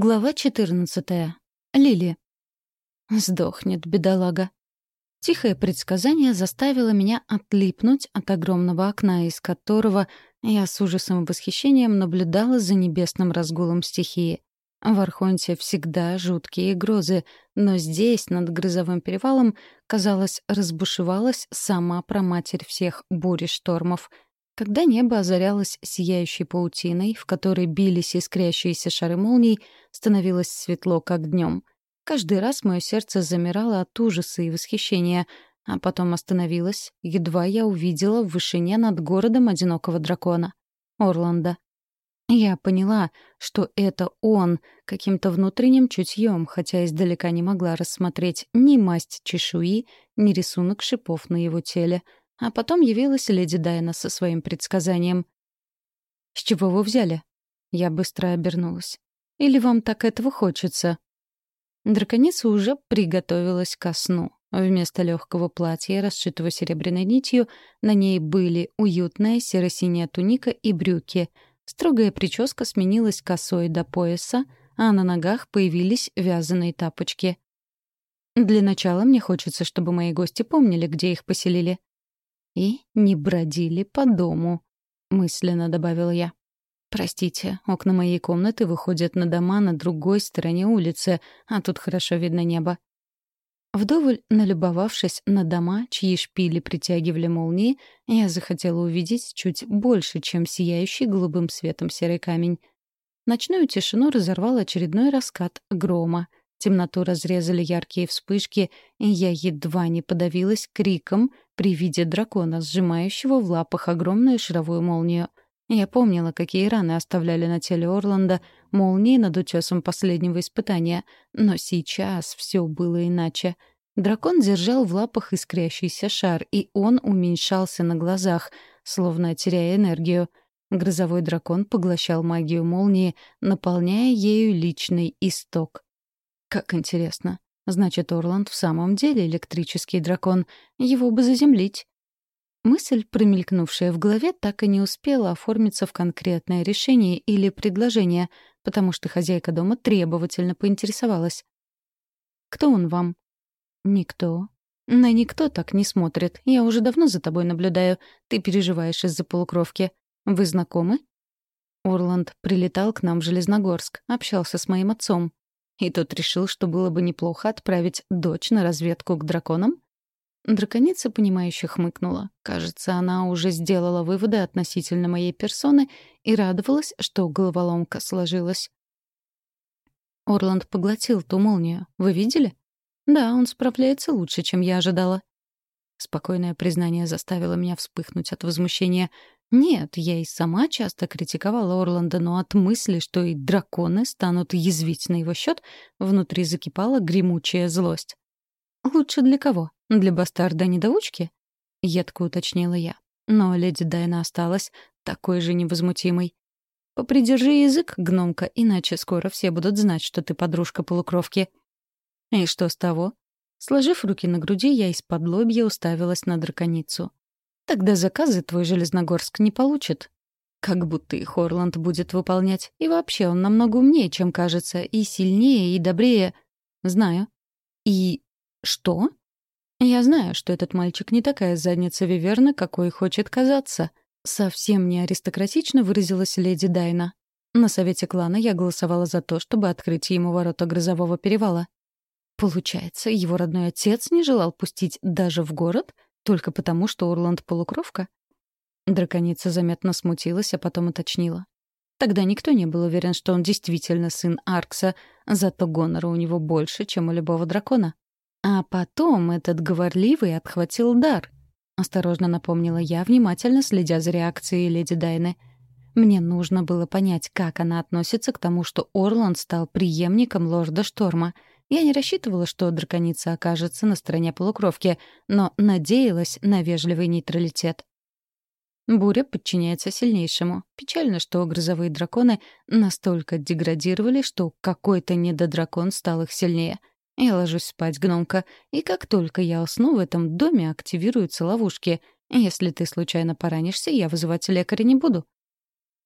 Глава 14. Лили. Сдохнет, бедолага. Тихое предсказание заставило меня отлипнуть от огромного окна, из которого я с ужасом и восхищением наблюдала за небесным разгулом стихии. В Архонте всегда жуткие грозы, но здесь, над грозовым перевалом, казалось, разбушевалась сама проматерь всех бурь и штормов — когда небо озарялось сияющей паутиной, в которой бились искрящиеся шары молний, становилось светло, как днем. Каждый раз мое сердце замирало от ужаса и восхищения, а потом остановилось, едва я увидела в вышине над городом одинокого дракона — Орланда. Я поняла, что это он каким-то внутренним чутьем, хотя издалека не могла рассмотреть ни масть чешуи, ни рисунок шипов на его теле — а потом явилась леди Дайна со своим предсказанием. «С чего вы взяли?» Я быстро обернулась. «Или вам так этого хочется?» Драконица уже приготовилась ко сну. Вместо легкого платья, расшитого серебряной нитью, на ней были уютная серо-синяя туника и брюки. Строгая прическа сменилась косой до пояса, а на ногах появились вязаные тапочки. Для начала мне хочется, чтобы мои гости помнили, где их поселили и не бродили по дому», — мысленно добавил я. «Простите, окна моей комнаты выходят на дома на другой стороне улицы, а тут хорошо видно небо». Вдоволь налюбовавшись на дома, чьи шпили притягивали молнии, я захотела увидеть чуть больше, чем сияющий голубым светом серый камень. Ночную тишину разорвал очередной раскат грома. Темноту разрезали яркие вспышки, и я едва не подавилась криком при виде дракона, сжимающего в лапах огромную шаровую молнию. Я помнила, какие раны оставляли на теле Орланда молнии над утесом последнего испытания, но сейчас все было иначе. Дракон держал в лапах искрящийся шар, и он уменьшался на глазах, словно теряя энергию. Грозовой дракон поглощал магию молнии, наполняя ею личный исток — как интересно. Значит, Орланд в самом деле электрический дракон. Его бы заземлить. Мысль, промелькнувшая в голове, так и не успела оформиться в конкретное решение или предложение, потому что хозяйка дома требовательно поинтересовалась. «Кто он вам?» «Никто». «На никто так не смотрит. Я уже давно за тобой наблюдаю. Ты переживаешь из-за полукровки. Вы знакомы?» Орланд прилетал к нам в Железногорск, общался с моим отцом. И тот решил, что было бы неплохо отправить дочь на разведку к драконам? Драконица, понимающе хмыкнула. Кажется, она уже сделала выводы относительно моей персоны и радовалась, что головоломка сложилась. Орланд поглотил ту молнию. Вы видели? Да, он справляется лучше, чем я ожидала. Спокойное признание заставило меня вспыхнуть от возмущения. Нет, я и сама часто критиковала Орланда, но от мысли, что и драконы станут язвить на его счет, внутри закипала гремучая злость. «Лучше для кого? Для бастарда-недоучки?» — едко уточнила я. Но леди Дайна осталась такой же невозмутимой. «Попридержи язык, гномка, иначе скоро все будут знать, что ты подружка полукровки». «И что с того?» Сложив руки на груди, я из-под лобья уставилась на драконицу. Тогда заказы твой Железногорск не получит. Как будто их Орланд будет выполнять. И вообще он намного умнее, чем кажется, и сильнее, и добрее. Знаю. И что? Я знаю, что этот мальчик не такая задница Виверна, какой хочет казаться. Совсем не аристократично выразилась леди Дайна. На совете клана я голосовала за то, чтобы открыть ему ворота грозового перевала. Получается, его родной отец не желал пустить даже в город — только потому, что Орланд полукровка? Драконица заметно смутилась, а потом уточнила. Тогда никто не был уверен, что он действительно сын Аркса, зато гонора у него больше, чем у любого дракона. А потом этот говорливый отхватил дар. Осторожно напомнила я, внимательно следя за реакцией леди Дайны. Мне нужно было понять, как она относится к тому, что Орланд стал преемником лорда Шторма — я не рассчитывала, что драконица окажется на стороне полукровки, но надеялась на вежливый нейтралитет. Буря подчиняется сильнейшему. Печально, что грозовые драконы настолько деградировали, что какой-то недодракон стал их сильнее. Я ложусь спать, гномка, и как только я усну, в этом доме активируются ловушки. Если ты случайно поранишься, я вызывать лекаря не буду.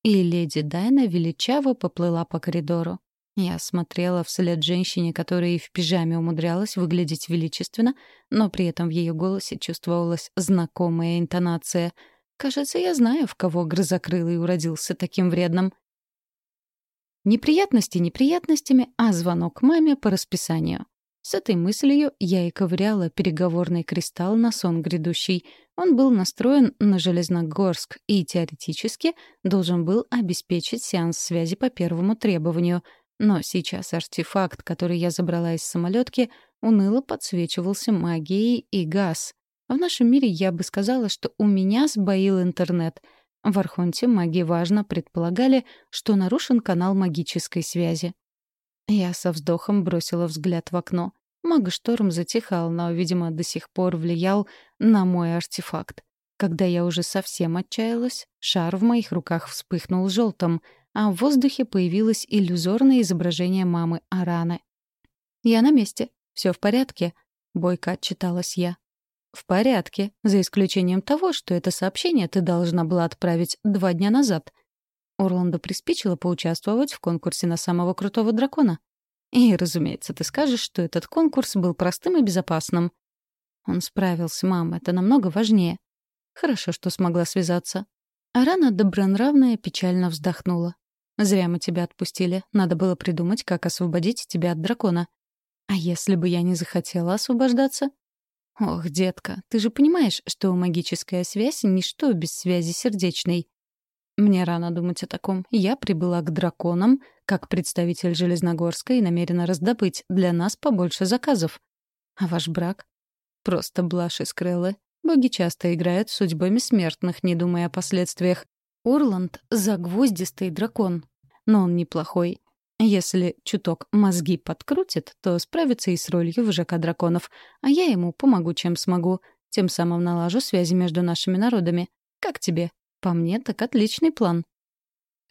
И леди Дайна величаво поплыла по коридору. Я смотрела вслед женщине, которая и в пижаме умудрялась выглядеть величественно, но при этом в ее голосе чувствовалась знакомая интонация. Кажется, я знаю, в кого грозокрылый уродился таким вредным. Неприятности неприятностями, а звонок маме по расписанию. С этой мыслью я и ковыряла переговорный кристалл на сон грядущий. Он был настроен на Железногорск и теоретически должен был обеспечить сеанс связи по первому требованию. Но сейчас артефакт, который я забрала из самолетки, уныло подсвечивался магией и газ. В нашем мире я бы сказала, что у меня сбоил интернет. В Архонте маги важно предполагали, что нарушен канал магической связи. Я со вздохом бросила взгляд в окно. Магошторм затихал, но, видимо, до сих пор влиял на мой артефакт. Когда я уже совсем отчаялась, шар в моих руках вспыхнул желтым, а в воздухе появилось иллюзорное изображение мамы Араны. «Я на месте. Все в порядке», — бойко отчиталась я. «В порядке, за исключением того, что это сообщение ты должна была отправить два дня назад», Орландо приспичило поучаствовать в конкурсе на самого крутого дракона. И, разумеется, ты скажешь, что этот конкурс был простым и безопасным. Он справился, мам, это намного важнее. Хорошо, что смогла связаться. Арана добронравная печально вздохнула. Зря мы тебя отпустили. Надо было придумать, как освободить тебя от дракона. А если бы я не захотела освобождаться? Ох, детка, ты же понимаешь, что магическая связь — ничто без связи сердечной. Мне рано думать о таком. Я прибыла к драконам, как представитель Железногорска, и намерена раздобыть для нас побольше заказов. А ваш брак? Просто блажь из Креллы. Боги часто играют судьбами смертных, не думая о последствиях. Орланд — загвоздистый дракон. Но он неплохой. Если чуток мозги подкрутит, то справится и с ролью вожака драконов. А я ему помогу, чем смогу. Тем самым налажу связи между нашими народами. Как тебе? По мне, так отличный план.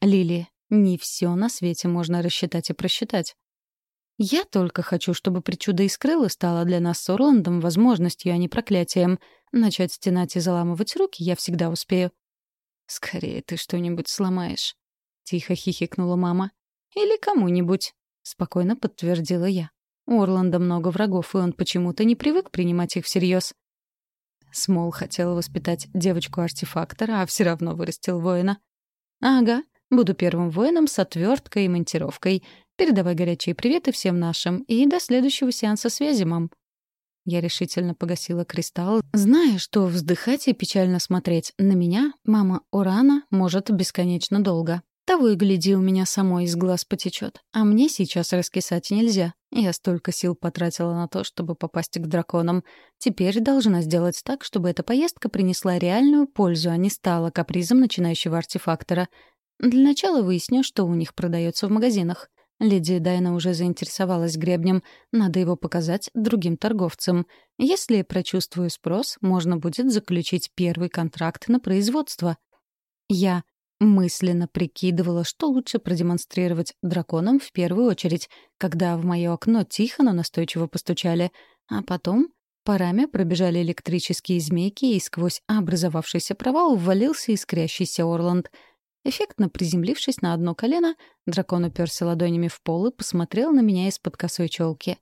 Лили, не все на свете можно рассчитать и просчитать. Я только хочу, чтобы причуда из крыла стала для нас с Орландом возможностью, а не проклятием. Начать стенать и заламывать руки я всегда успею. «Скорее ты что-нибудь сломаешь», — тихо хихикнула мама. «Или кому-нибудь», — спокойно подтвердила я. У Орланда много врагов, и он почему-то не привык принимать их всерьез. Смол хотел воспитать девочку-артефактора, а все равно вырастил воина. «Ага, буду первым воином с отверткой и монтировкой. Передавай горячие приветы всем нашим. И до следующего сеанса связи, мам». Я решительно погасила кристалл, зная, что вздыхать и печально смотреть на меня мама Урана может бесконечно долго. Того и гляди, у меня самой из глаз потечет. А мне сейчас раскисать нельзя. Я столько сил потратила на то, чтобы попасть к драконам. Теперь должна сделать так, чтобы эта поездка принесла реальную пользу, а не стала капризом начинающего артефактора. Для начала выясню, что у них продается в магазинах. Леди Дайна уже заинтересовалась гребнем. Надо его показать другим торговцам. Если прочувствую спрос, можно будет заключить первый контракт на производство. Я Мысленно прикидывала, что лучше продемонстрировать драконам в первую очередь, когда в мое окно тихо, но настойчиво постучали, а потом по раме пробежали электрические змейки, и сквозь образовавшийся провал ввалился искрящийся Орланд. Эффектно приземлившись на одно колено, дракон уперся ладонями в пол и посмотрел на меня из-под косой челки.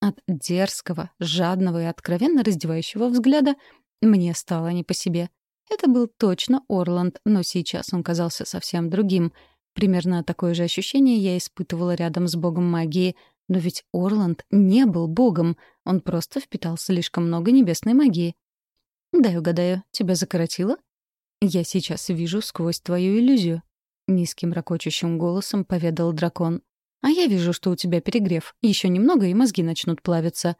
От дерзкого, жадного и откровенно раздевающего взгляда мне стало не по себе — это был точно Орланд, но сейчас он казался совсем другим. Примерно такое же ощущение я испытывала рядом с богом магии. Но ведь Орланд не был богом, он просто впитал слишком много небесной магии. «Дай угадаю, тебя закоротило?» «Я сейчас вижу сквозь твою иллюзию», — низким ракочущим голосом поведал дракон. «А я вижу, что у тебя перегрев. Еще немного, и мозги начнут плавиться».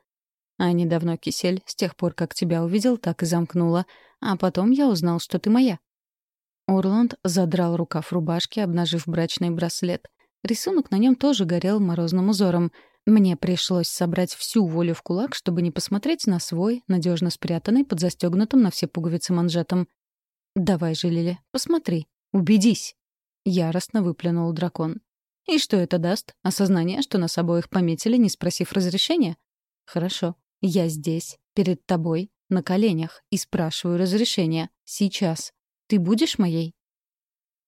А недавно кисель, с тех пор, как тебя увидел, так и замкнула. А потом я узнал, что ты моя». Орланд задрал рукав рубашки, обнажив брачный браслет. Рисунок на нем тоже горел морозным узором. Мне пришлось собрать всю волю в кулак, чтобы не посмотреть на свой, надежно спрятанный под застегнутым на все пуговицы манжетом. «Давай же, Лили, посмотри, убедись!» — яростно выплюнул дракон. «И что это даст? Осознание, что нас обоих пометили, не спросив разрешения? Хорошо. Я здесь, перед тобой, на коленях, и спрашиваю разрешения. Сейчас. Ты будешь моей?»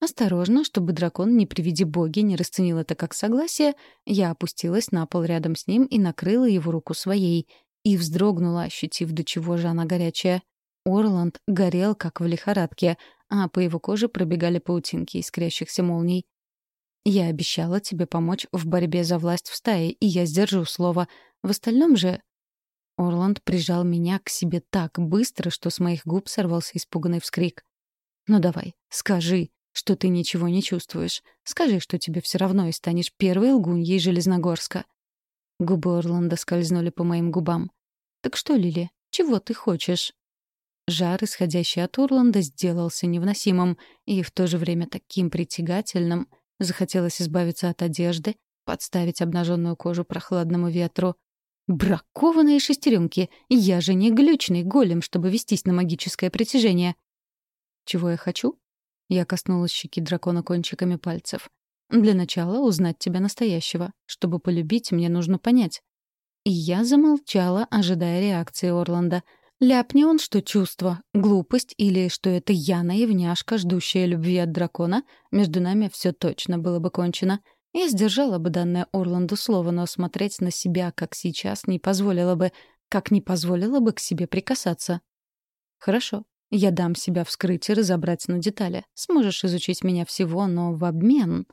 Осторожно, чтобы дракон, не при виде боги, не расценил это как согласие, я опустилась на пол рядом с ним и накрыла его руку своей. И вздрогнула, ощутив, до чего же она горячая. Орланд горел, как в лихорадке, а по его коже пробегали паутинки искрящихся молний. «Я обещала тебе помочь в борьбе за власть в стае, и я сдержу слово. В остальном же...» Орланд прижал меня к себе так быстро, что с моих губ сорвался испуганный вскрик. «Ну давай, скажи, что ты ничего не чувствуешь. Скажи, что тебе все равно и станешь первой лгуньей Железногорска». Губы Орланда скользнули по моим губам. «Так что, Лили, чего ты хочешь?» Жар, исходящий от Орланда, сделался невыносимым и в то же время таким притягательным. Захотелось избавиться от одежды, подставить обнаженную кожу прохладному ветру. Бракованные шестеренки! Я же не глючный голем, чтобы вестись на магическое притяжение. Чего я хочу? Я коснулась щеки дракона кончиками пальцев. «Для начала узнать тебя настоящего. Чтобы полюбить, мне нужно понять». И я замолчала, ожидая реакции Орланда. Ляпни он, что чувство, глупость или что это я, наивняшка, ждущая любви от дракона, между нами все точно было бы кончено. Я сдержала бы данное Орланду слово, но смотреть на себя, как сейчас, не позволила бы, как не позволила бы к себе прикасаться. «Хорошо, я дам себя вскрыть и разобрать на детали. Сможешь изучить меня всего, но в обмен...»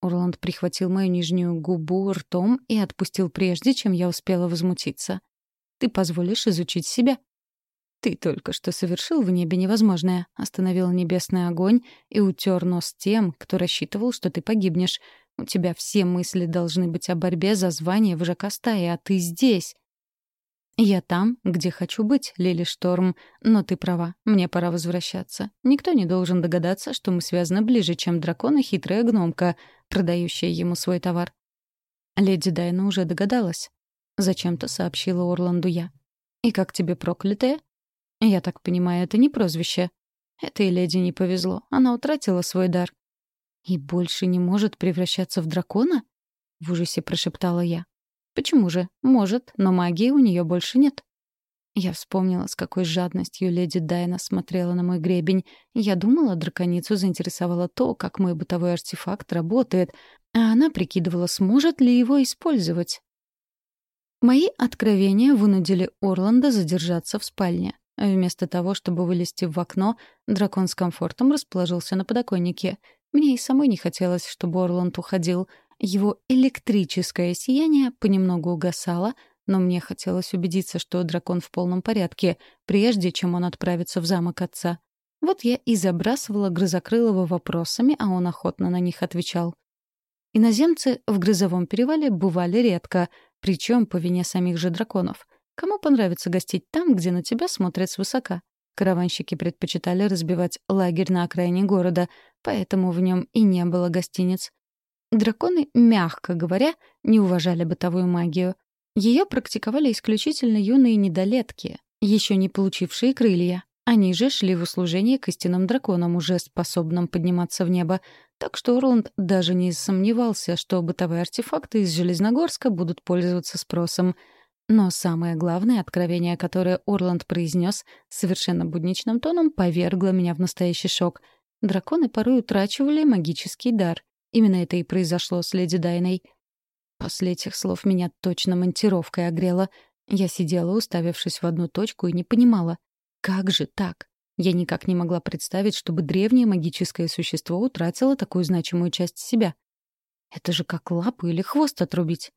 Орланд прихватил мою нижнюю губу ртом и отпустил прежде, чем я успела возмутиться. «Ты позволишь изучить себя?» «Ты только что совершил в небе невозможное», остановил небесный огонь и утер нос тем, кто рассчитывал, что ты погибнешь. У тебя все мысли должны быть о борьбе за звание вожака стаи, а ты здесь. «Я там, где хочу быть, Лили Шторм. Но ты права, мне пора возвращаться. Никто не должен догадаться, что мы связаны ближе, чем дракон и хитрая гномка, продающая ему свой товар». Леди Дайна уже догадалась. Зачем-то сообщила Орланду я. «И как тебе проклятая?» «Я так понимаю, это не прозвище». Этой леди не повезло. Она утратила свой дар. «И больше не может превращаться в дракона?» — в ужасе прошептала я. Почему же? Может, но магии у нее больше нет. Я вспомнила, с какой жадностью леди Дайна смотрела на мой гребень. Я думала, драконицу заинтересовало то, как мой бытовой артефакт работает, а она прикидывала, сможет ли его использовать. Мои откровения вынудили Орланда задержаться в спальне. Вместо того, чтобы вылезти в окно, дракон с комфортом расположился на подоконнике. Мне и самой не хотелось, чтобы Орланд уходил — его электрическое сияние понемногу угасало, но мне хотелось убедиться, что дракон в полном порядке, прежде чем он отправится в замок отца. Вот я и забрасывала Грызокрылова вопросами, а он охотно на них отвечал. Иноземцы в Грызовом перевале бывали редко, причем по вине самих же драконов. Кому понравится гостить там, где на тебя смотрят свысока? Караванщики предпочитали разбивать лагерь на окраине города, поэтому в нем и не было гостиниц. Драконы, мягко говоря, не уважали бытовую магию. Ее практиковали исключительно юные недолетки, еще не получившие крылья. Они же шли в услужение к истинным драконам, уже способным подниматься в небо. Так что Орланд даже не сомневался, что бытовые артефакты из Железногорска будут пользоваться спросом. Но самое главное откровение, которое Орланд произнес совершенно будничным тоном, повергло меня в настоящий шок. Драконы порой утрачивали магический дар. Именно это и произошло с леди Дайной. После этих слов меня точно монтировкой огрело. Я сидела, уставившись в одну точку, и не понимала, как же так? Я никак не могла представить, чтобы древнее магическое существо утратило такую значимую часть себя. Это же как лапу или хвост отрубить.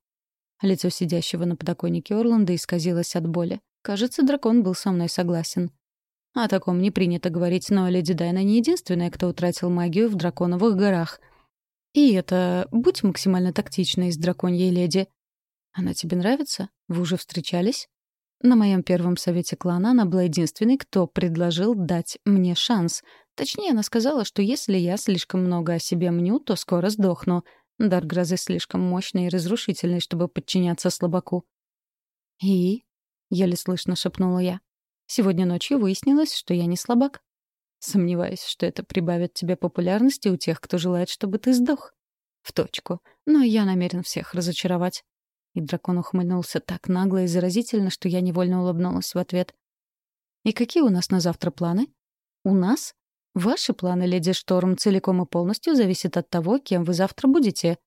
Лицо сидящего на подоконнике Орланда исказилось от боли. Кажется, дракон был со мной согласен. О таком не принято говорить, но леди Дайна не единственная, кто утратил магию в драконовых горах — и это будь максимально тактичной с драконьей леди. Она тебе нравится? Вы уже встречались? На моем первом совете клана она была единственной, кто предложил дать мне шанс. Точнее, она сказала, что если я слишком много о себе мню, то скоро сдохну. Дар грозы слишком мощный и разрушительный, чтобы подчиняться слабаку. «И?» — еле слышно шепнула я. «Сегодня ночью выяснилось, что я не слабак». Сомневаюсь, что это прибавит тебе популярности у тех, кто желает, чтобы ты сдох. В точку. Но я намерен всех разочаровать. И дракон ухмыльнулся так нагло и заразительно, что я невольно улыбнулась в ответ. «И какие у нас на завтра планы?» «У нас?» Ваши планы, леди Шторм, целиком и полностью зависят от того, кем вы завтра будете.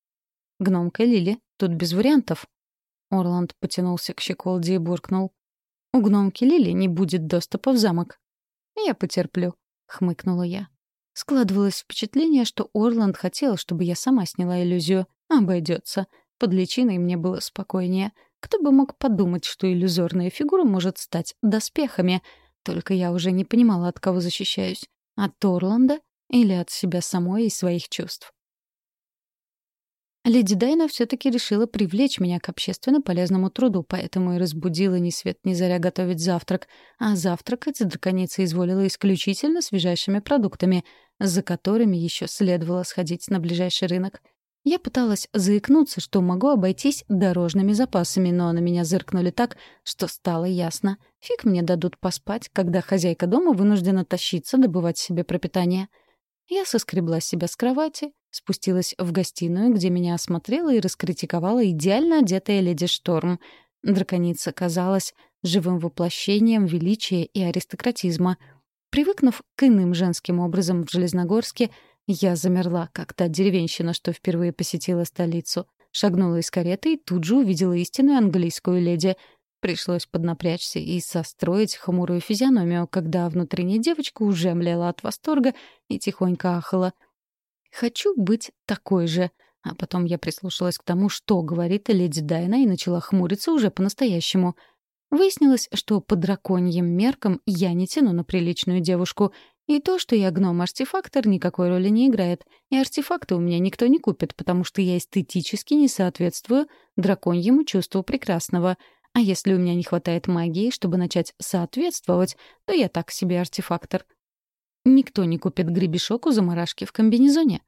Гномка Лили, тут без вариантов. Орланд потянулся к щеколде и буркнул. У гномки Лили не будет доступа в замок. Я потерплю, хмыкнула я. Складывалось впечатление, что Орланд хотел, чтобы я сама сняла иллюзию. Обойдется. Под личиной мне было спокойнее. Кто бы мог подумать, что иллюзорная фигура может стать доспехами. Только я уже не понимала, от кого защищаюсь. От Орланда или от себя самой и своих чувств. Леди Дайна все-таки решила привлечь меня к общественно полезному труду, поэтому и разбудила ни свет ни заря готовить завтрак, а завтракать драконица изволила исключительно свежайшими продуктами, за которыми еще следовало сходить на ближайший рынок. Я пыталась заикнуться, что могу обойтись дорожными запасами, но на меня зыркнули так, что стало ясно. Фиг мне дадут поспать, когда хозяйка дома вынуждена тащиться добывать себе пропитание. Я соскребла себя с кровати, спустилась в гостиную, где меня осмотрела и раскритиковала идеально одетая леди Шторм. Драконица казалась живым воплощением величия и аристократизма. Привыкнув к иным женским образом в Железногорске, я замерла, как та деревенщина, что впервые посетила столицу. Шагнула из кареты и тут же увидела истинную английскую леди. Пришлось поднапрячься и состроить хмурую физиономию, когда внутренняя девочка уже млела от восторга и тихонько ахала — Хочу быть такой же. А потом я прислушалась к тому, что говорит леди Дайна, и начала хмуриться уже по-настоящему. Выяснилось, что по драконьим меркам я не тяну на приличную девушку. И то, что я гном-артефактор, никакой роли не играет. И артефакты у меня никто не купит, потому что я эстетически не соответствую драконьему чувству прекрасного. А если у меня не хватает магии, чтобы начать соответствовать, то я так себе артефактор. Никто не купит гребешок у заморашки в комбинезоне.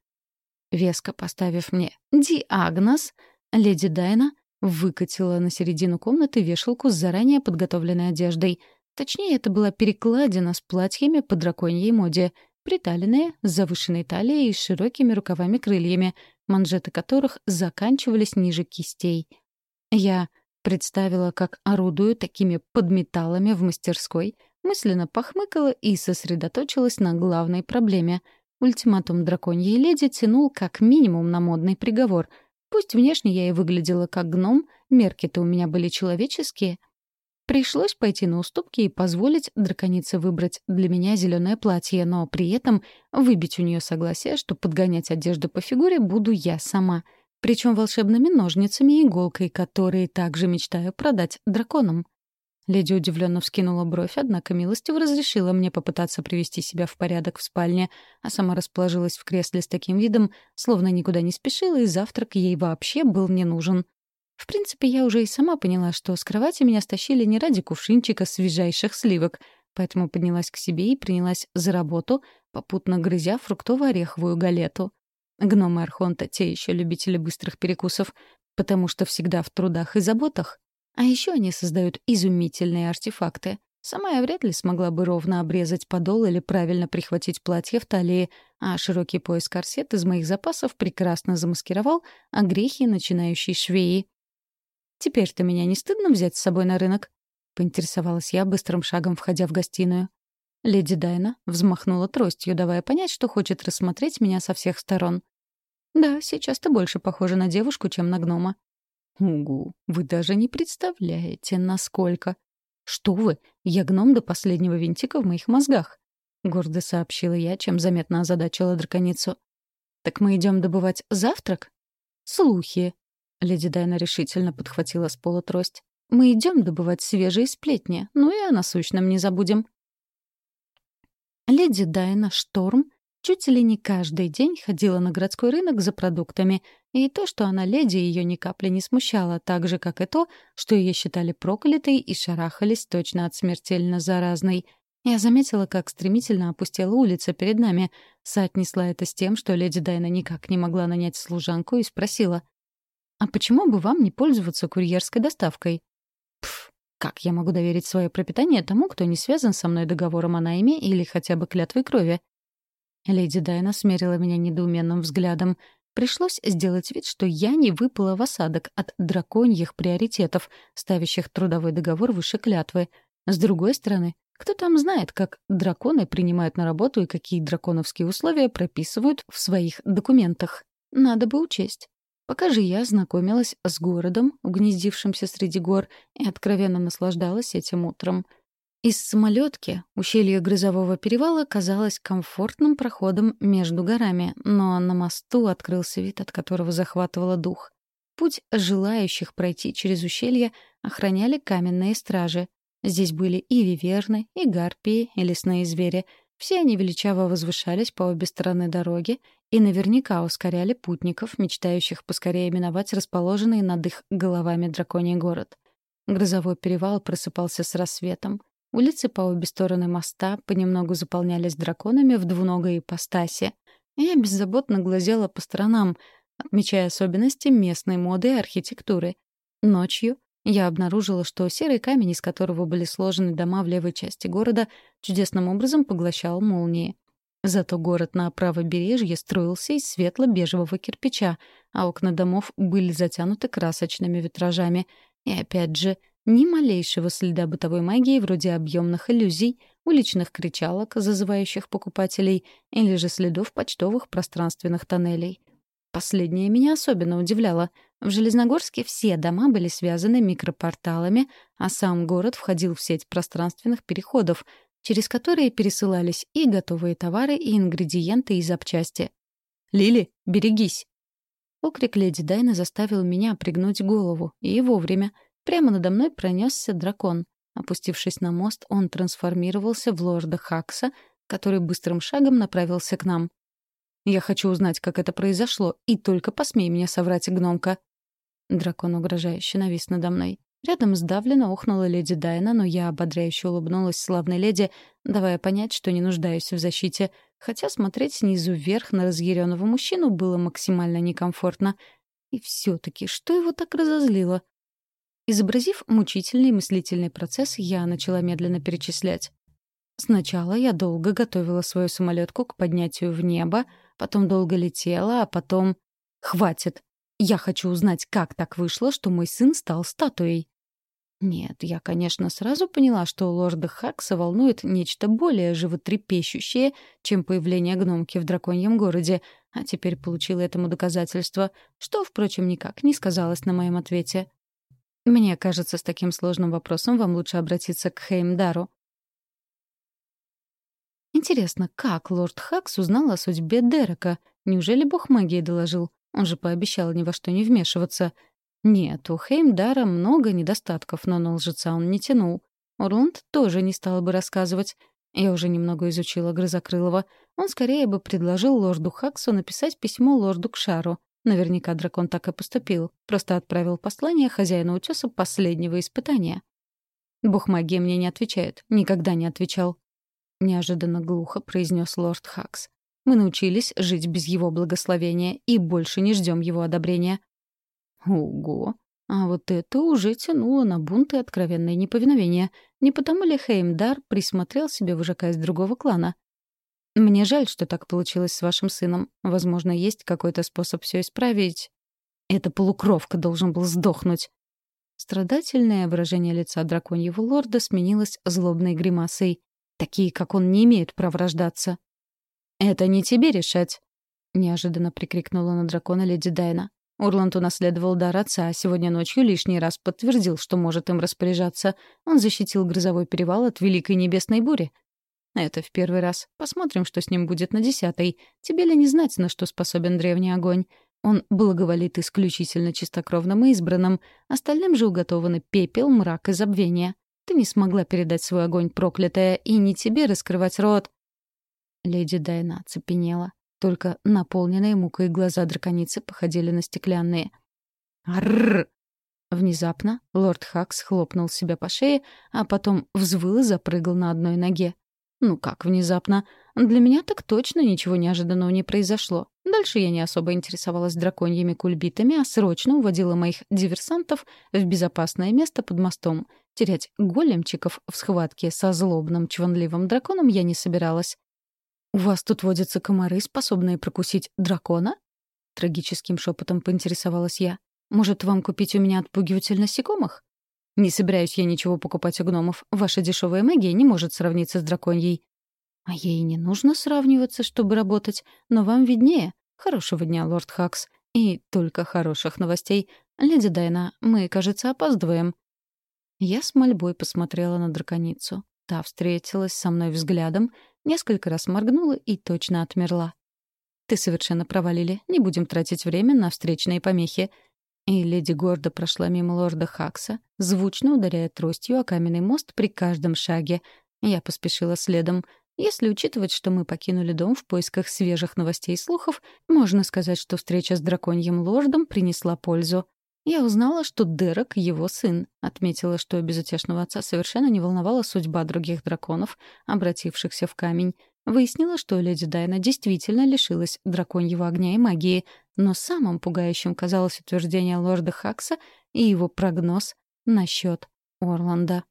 Веско поставив мне диагноз, леди Дайна выкатила на середину комнаты вешалку с заранее подготовленной одеждой. Точнее, это была перекладина с платьями по драконьей моде, приталенные, с завышенной талией и широкими рукавами-крыльями, манжеты которых заканчивались ниже кистей. Я представила, как орудую такими подметалами в мастерской, мысленно похмыкала и сосредоточилась на главной проблеме. Ультиматум драконьей леди тянул как минимум на модный приговор. Пусть внешне я и выглядела как гном, мерки-то у меня были человеческие. Пришлось пойти на уступки и позволить драконице выбрать для меня зеленое платье, но при этом выбить у нее согласие, что подгонять одежду по фигуре буду я сама. Причем волшебными ножницами и иголкой, которые также мечтаю продать драконам. Леди удивленно вскинула бровь, однако милостиво разрешила мне попытаться привести себя в порядок в спальне, а сама расположилась в кресле с таким видом, словно никуда не спешила, и завтрак ей вообще был не нужен. В принципе, я уже и сама поняла, что с кровати меня стащили не ради кувшинчика свежайших сливок, поэтому поднялась к себе и принялась за работу, попутно грызя фруктово-ореховую галету. Гномы Архонта — те еще любители быстрых перекусов, потому что всегда в трудах и заботах. А еще они создают изумительные артефакты. Сама я вряд ли смогла бы ровно обрезать подол или правильно прихватить платье в талии, а широкий пояс-корсет из моих запасов прекрасно замаскировал огрехи начинающей швеи. «Теперь-то меня не стыдно взять с собой на рынок?» — поинтересовалась я, быстрым шагом входя в гостиную. Леди Дайна взмахнула тростью, давая понять, что хочет рассмотреть меня со всех сторон. «Да, сейчас ты больше похожа на девушку, чем на гнома. Угу, вы даже не представляете, насколько. Что вы, я гном до последнего винтика в моих мозгах. Гордо сообщила я, чем заметно озадачила драконицу. Так мы идем добывать завтрак? Слухи. Леди Дайна решительно подхватила с пола трость. Мы идем добывать свежие сплетни, ну и о насущном не забудем. Леди Дайна Шторм чуть ли не каждый день ходила на городской рынок за продуктами, и то, что она леди, ее ни капли не смущало, так же, как и то, что ее считали проклятой и шарахались точно от смертельно заразной. Я заметила, как стремительно опустела улица перед нами, соотнесла это с тем, что леди Дайна никак не могла нанять служанку, и спросила, «А почему бы вам не пользоваться курьерской доставкой?» Пф, как я могу доверить свое пропитание тому, кто не связан со мной договором о найме или хотя бы клятвой крови? Леди Дайна смерила меня недоуменным взглядом. Пришлось сделать вид, что я не выпала в осадок от драконьих приоритетов, ставящих трудовой договор выше клятвы. С другой стороны, Кто там знает, как драконы принимают на работу и какие драконовские условия прописывают в своих документах? Надо бы учесть. Пока же я знакомилась с городом, угнездившимся среди гор, и откровенно наслаждалась этим утром. Из самолетки ущелье Грызового перевала казалось комфортным проходом между горами, но на мосту открылся вид, от которого захватывало дух. Путь желающих пройти через ущелье охраняли каменные стражи. Здесь были и виверны, и гарпии, и лесные звери — все они величаво возвышались по обе стороны дороги и наверняка ускоряли путников, мечтающих поскорее миновать расположенный над их головами драконий город. Грозовой перевал просыпался с рассветом. Улицы по обе стороны моста понемногу заполнялись драконами в двуногой ипостаси. Я беззаботно глазела по сторонам, отмечая особенности местной моды и архитектуры. Ночью я обнаружила, что серый камень, из которого были сложены дома в левой части города, чудесным образом поглощал молнии. Зато город на правобережье строился из светло-бежевого кирпича, а окна домов были затянуты красочными витражами. И опять же, ни малейшего следа бытовой магии вроде объемных иллюзий, уличных кричалок, зазывающих покупателей, или же следов почтовых пространственных тоннелей. Последнее меня особенно удивляло. В Железногорске все дома были связаны микропорталами, а сам город входил в сеть пространственных переходов, через которые пересылались и готовые товары, и ингредиенты, и запчасти. «Лили, берегись!» Окрик леди Дайна заставил меня пригнуть голову, и вовремя. Прямо надо мной пронесся дракон. Опустившись на мост, он трансформировался в лорда Хакса, который быстрым шагом направился к нам. Я хочу узнать, как это произошло, и только посмей мне соврать, гномка». Дракон угрожающе навис надо мной. Рядом сдавленно охнула леди Дайна, но я ободряюще улыбнулась славной леди, давая понять, что не нуждаюсь в защите, хотя смотреть снизу вверх на разъяренного мужчину было максимально некомфортно. И все-таки, что его так разозлило? Изобразив мучительный мыслительный процесс, я начала медленно перечислять. Сначала я долго готовила свою самолетку к поднятию в небо, потом долго летела, а потом... Хватит! Я хочу узнать, как так вышло, что мой сын стал статуей. Нет, я, конечно, сразу поняла, что лорда Хакса волнует нечто более животрепещущее, чем появление гномки в драконьем городе, а теперь получила этому доказательство, что, впрочем, никак не сказалось на моем ответе. Мне кажется, с таким сложным вопросом вам лучше обратиться к Хеймдару. Интересно, как лорд Хакс узнал о судьбе Дерека? Неужели бог магии доложил? Он же пообещал ни во что не вмешиваться. Нет, у Хеймдара много недостатков, но на лжеца он не тянул. Орланд тоже не стал бы рассказывать. Я уже немного изучила Грызокрылова. Он скорее бы предложил лорду Хаксу написать письмо лорду Кшару. Наверняка дракон так и поступил. Просто отправил послание хозяину утеса последнего испытания. Бог магии мне не отвечает. Никогда не отвечал. — неожиданно глухо произнес лорд Хакс. «Мы научились жить без его благословения и больше не ждем его одобрения». «Ого! А вот это уже тянуло на бунт и откровенное неповиновение. Не потому ли Хеймдар присмотрел себе вожака из другого клана?» «Мне жаль, что так получилось с вашим сыном. Возможно, есть какой-то способ все исправить». «Эта полукровка должен был сдохнуть». Страдательное выражение лица драконьего лорда сменилось злобной гримасой. Такие, как он, не имеют права рождаться. «Это не тебе решать», — неожиданно прикрикнула на дракона леди Дайна. Урланд унаследовал дар отца, а сегодня ночью лишний раз подтвердил, что может им распоряжаться. Он защитил грозовой перевал от Великой Небесной Бури. Это в первый раз. Посмотрим, что с ним будет на десятой. Тебе ли не знать, на что способен древний огонь? Он благоволит исключительно чистокровным и избранным. Остальным же уготованы пепел, мрак и забвение. Ты не смогла передать свой огонь, проклятая, и не тебе раскрывать рот. Леди Дайна цепенела. Только наполненные мукой глаза драконицы походили на стеклянные. «Арррр!» Внезапно лорд Хакс хлопнул себя по шее, а потом взвыл и запрыгал на одной ноге. Ну как внезапно? Для меня так точно ничего неожиданного не произошло. Дальше я не особо интересовалась драконьими кульбитами, а срочно уводила моих диверсантов в безопасное место под мостом. Терять големчиков в схватке со злобным чванливым драконом я не собиралась. «У вас тут водятся комары, способные прокусить дракона?» Трагическим шепотом поинтересовалась я. «Может, вам купить у меня отпугиватель насекомых?» Не собираюсь я ничего покупать у гномов. Ваша дешевая магия не может сравниться с драконьей. А ей не нужно сравниваться, чтобы работать. Но вам виднее. Хорошего дня, лорд Хакс. И только хороших новостей. Леди Дайна, мы, кажется, опаздываем. Я с мольбой посмотрела на драконицу. Та встретилась со мной взглядом, несколько раз моргнула и точно отмерла. «Ты совершенно права, Лили. Не будем тратить время на встречные помехи». И леди гордо прошла мимо лорда Хакса, звучно ударяя тростью о каменный мост при каждом шаге. Я поспешила следом. Если учитывать, что мы покинули дом в поисках свежих новостей и слухов, можно сказать, что встреча с драконьим лордом принесла пользу. Я узнала, что Дерек — его сын. Отметила, что безутешного отца совершенно не волновала судьба других драконов, обратившихся в камень. Выяснила, что леди Дайна действительно лишилась драконьего огня и магии, но самым пугающим казалось утверждение лорда Хакса и его прогноз насчет Орланда.